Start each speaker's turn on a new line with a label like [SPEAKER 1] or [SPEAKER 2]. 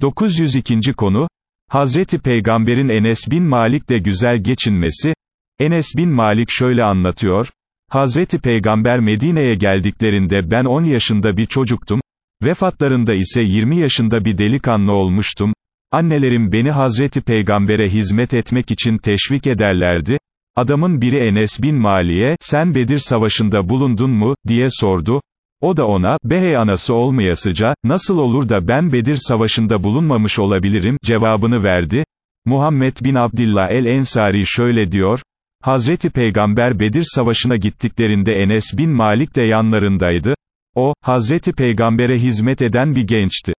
[SPEAKER 1] 902. konu, Hazreti Peygamber'in Enes bin Malik'le güzel geçinmesi, Enes bin Malik şöyle anlatıyor, Hazreti Peygamber Medine'ye geldiklerinde ben 10 yaşında bir çocuktum, vefatlarında ise 20 yaşında bir delikanlı olmuştum, annelerim beni Hazreti Peygamber'e hizmet etmek için teşvik ederlerdi, adamın biri Enes bin Mali'ye, sen Bedir Savaşı'nda bulundun mu, diye sordu, o da ona, Behey anası olmayasıca, nasıl olur da ben Bedir Savaşı'nda bulunmamış olabilirim, cevabını verdi. Muhammed bin Abdillah el-Ensari şöyle diyor, Hazreti Peygamber Bedir Savaşı'na gittiklerinde Enes bin Malik de yanlarındaydı. O, Hazreti Peygamber'e hizmet eden bir gençti.